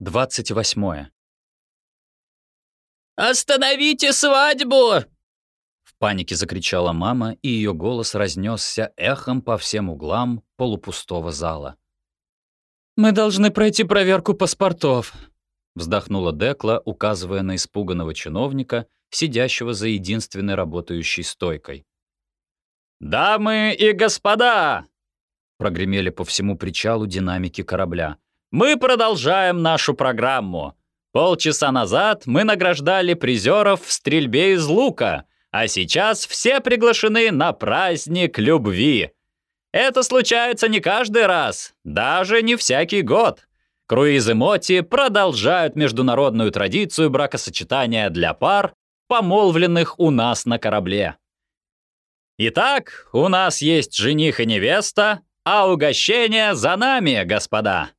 28. «Остановите свадьбу!» В панике закричала мама, и ее голос разнесся эхом по всем углам полупустого зала. «Мы должны пройти проверку паспортов», вздохнула Декла, указывая на испуганного чиновника, сидящего за единственной работающей стойкой. «Дамы и господа!» прогремели по всему причалу динамики корабля. «Мы продолжаем нашу программу. Полчаса назад мы награждали призеров в стрельбе из лука, а сейчас все приглашены на праздник любви. Это случается не каждый раз, даже не всякий год. Круизы Моти продолжают международную традицию бракосочетания для пар, помолвленных у нас на корабле. Итак, у нас есть жених и невеста, а угощение за нами, господа.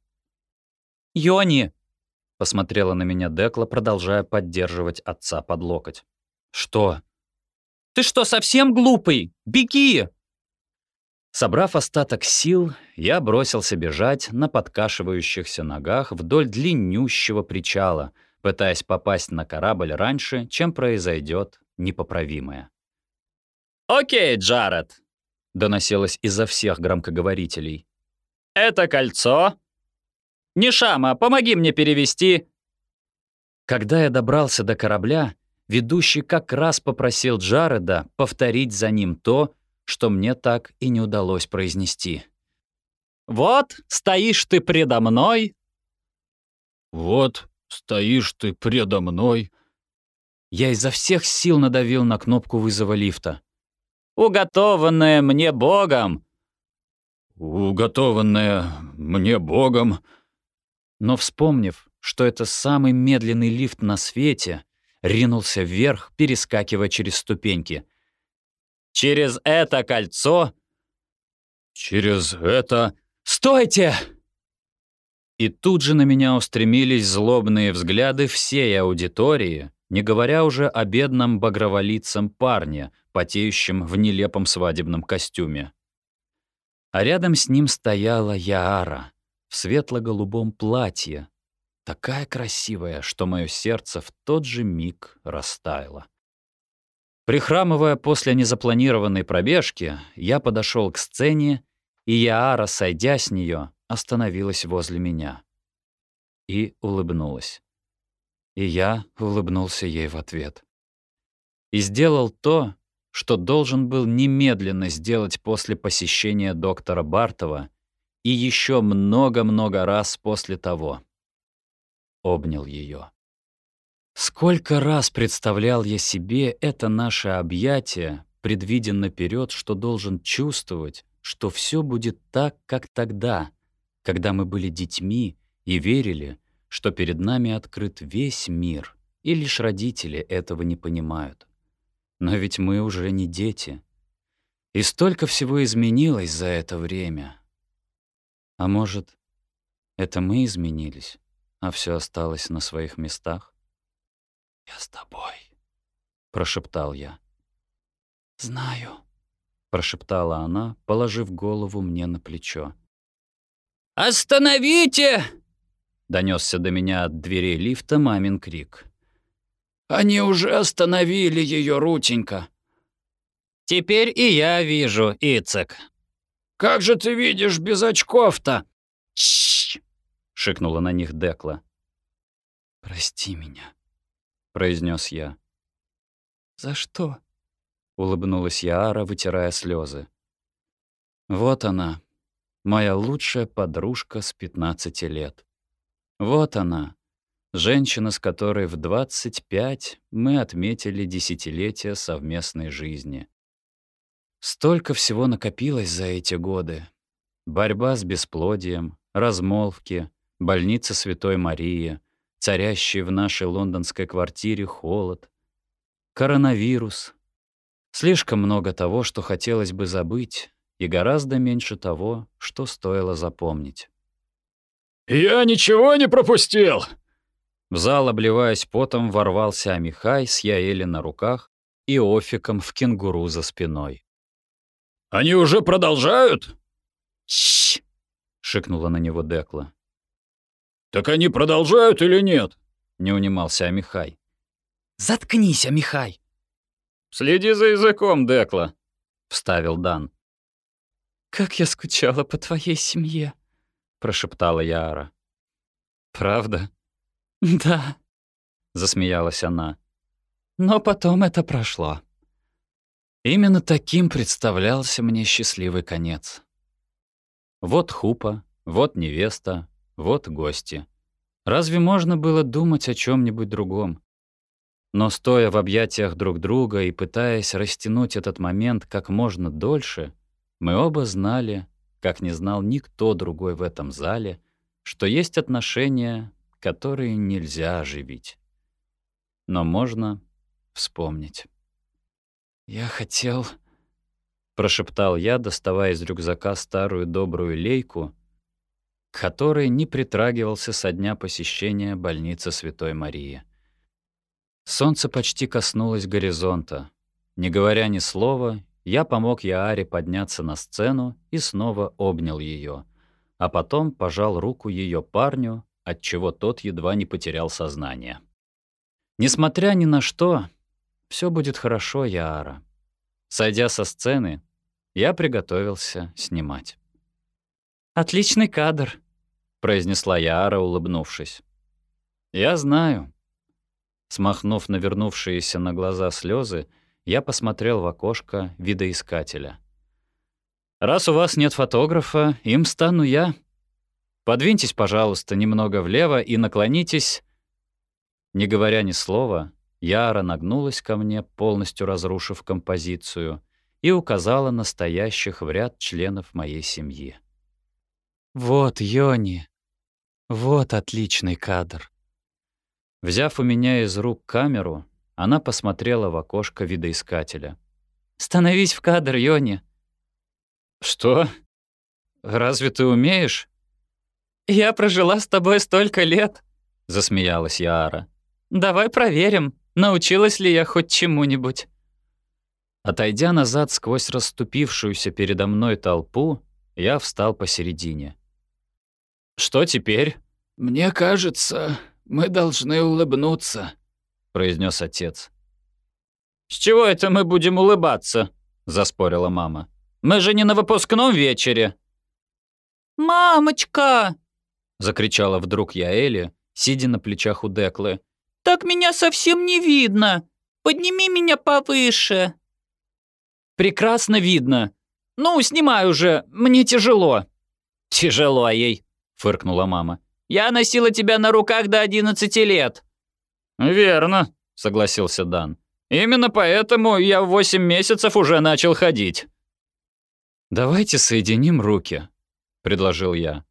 «Йони!» — посмотрела на меня Декла, продолжая поддерживать отца под локоть. «Что?» «Ты что, совсем глупый? Беги!» Собрав остаток сил, я бросился бежать на подкашивающихся ногах вдоль длиннющего причала, пытаясь попасть на корабль раньше, чем произойдет непоправимое. «Окей, Джаред», — доносилось изо всех громкоговорителей. «Это кольцо. Нишама, помоги мне перевести». Когда я добрался до корабля, ведущий как раз попросил Джареда повторить за ним то, что мне так и не удалось произнести. «Вот стоишь ты предо мной». «Вот стоишь ты предо мной». Я изо всех сил надавил на кнопку вызова лифта. «Уготованное мне Богом». «Уготованное мне Богом». Но вспомнив, что это самый медленный лифт на свете, ринулся вверх, перескакивая через ступеньки — Через это кольцо... Через это... Стойте! И тут же на меня устремились злобные взгляды всей аудитории, не говоря уже о бедном багроволицем парне, потеющем в нелепом свадебном костюме. А рядом с ним стояла Яара в светло-голубом платье, такая красивая, что мое сердце в тот же миг растаяло. Прихрамывая после незапланированной пробежки, я подошел к сцене, и Яара, сойдя с нее, остановилась возле меня. И улыбнулась. И я улыбнулся ей в ответ. И сделал то, что должен был немедленно сделать после посещения доктора Бартова и еще много-много раз после того. Обнял ее. Сколько раз представлял я себе это наше объятие, предвидя наперед, что должен чувствовать, что все будет так, как тогда, когда мы были детьми и верили, что перед нами открыт весь мир, и лишь родители этого не понимают. Но ведь мы уже не дети. И столько всего изменилось за это время. А может, это мы изменились, а все осталось на своих местах? «Я с тобой», — прошептал я. «Знаю», — прошептала она, положив голову мне на плечо. «Остановите!» — донесся до меня от дверей лифта мамин крик. «Они уже остановили ее, Рутенька!» «Теперь и я вижу, Ицек». «Как же ты видишь без очков-то?» шикнула на них Декла. «Прости меня», произнес я. «За что?» — улыбнулась Яара, вытирая слезы. «Вот она, моя лучшая подружка с 15 лет. Вот она, женщина, с которой в 25 мы отметили десятилетие совместной жизни. Столько всего накопилось за эти годы. Борьба с бесплодием, размолвки, больница Святой Марии — царящий в нашей лондонской квартире холод, коронавирус. Слишком много того, что хотелось бы забыть, и гораздо меньше того, что стоило запомнить. «Я ничего не пропустил!» В зал, обливаясь потом, ворвался Амихай с Яэли на руках и офиком в кенгуру за спиной. «Они уже продолжают?» «Щ!» — шикнула на него Декла. Так они продолжают или нет? Не унимался Амихай. Заткнись, Амихай. Следи за языком, Декла, вставил Дан. Как я скучала по твоей семье, прошептала Яра. Правда? Да, засмеялась она. Но потом это прошло. Именно таким представлялся мне счастливый конец. Вот хупа, вот невеста, вот гости. Разве можно было думать о чем нибудь другом? Но стоя в объятиях друг друга и пытаясь растянуть этот момент как можно дольше, мы оба знали, как не знал никто другой в этом зале, что есть отношения, которые нельзя оживить. Но можно вспомнить. «Я хотел...» — прошептал я, доставая из рюкзака старую добрую лейку, к не притрагивался со дня посещения больницы Святой Марии. Солнце почти коснулось горизонта. Не говоря ни слова, я помог Яаре подняться на сцену и снова обнял ее, а потом пожал руку ее парню, отчего тот едва не потерял сознание. Несмотря ни на что, все будет хорошо, Яара. Сойдя со сцены, я приготовился снимать. «Отличный кадр», — произнесла Яара, улыбнувшись. «Я знаю», Смахнув навернувшиеся на глаза слезы, я посмотрел в окошко видоискателя. «Раз у вас нет фотографа, им стану я. Подвиньтесь, пожалуйста, немного влево и наклонитесь». Не говоря ни слова, Яра нагнулась ко мне, полностью разрушив композицию, и указала на стоящих в ряд членов моей семьи. «Вот, Йони, вот отличный кадр». Взяв у меня из рук камеру, она посмотрела в окошко видоискателя. «Становись в кадр, Йони». «Что? Разве ты умеешь?» «Я прожила с тобой столько лет», — засмеялась Яара. «Давай проверим, научилась ли я хоть чему-нибудь». Отойдя назад сквозь расступившуюся передо мной толпу, я встал посередине. «Что теперь?» «Мне кажется, мы должны улыбнуться», — произнес отец. «С чего это мы будем улыбаться?» — заспорила мама. «Мы же не на выпускном вечере». «Мамочка!» — закричала вдруг я Элли, сидя на плечах у Деклы. «Так меня совсем не видно. Подними меня повыше». «Прекрасно видно. Ну, снимай уже, мне тяжело». «Тяжело ей», — фыркнула мама. Я носила тебя на руках до 11 лет». «Верно», — согласился Дан. «Именно поэтому я в 8 месяцев уже начал ходить». «Давайте соединим руки», — предложил я.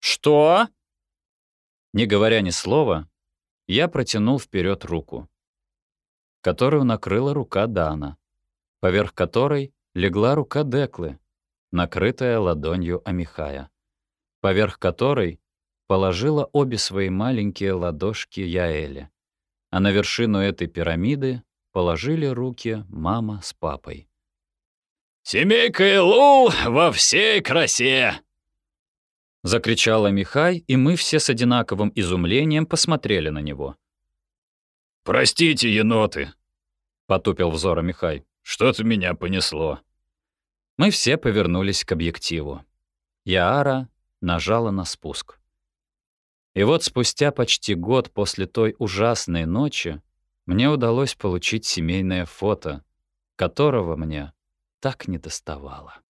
«Что?» Не говоря ни слова, я протянул вперед руку, которую накрыла рука Дана, поверх которой легла рука Деклы, накрытая ладонью Амихая, поверх которой положила обе свои маленькие ладошки Яэле. А на вершину этой пирамиды положили руки мама с папой. «Семейка Элул во всей красе!» Закричала Михай, и мы все с одинаковым изумлением посмотрели на него. «Простите, еноты!» — потупил взор Михай. «Что-то меня понесло». Мы все повернулись к объективу. Яара нажала на спуск. И вот спустя почти год после той ужасной ночи мне удалось получить семейное фото, которого мне так не доставало.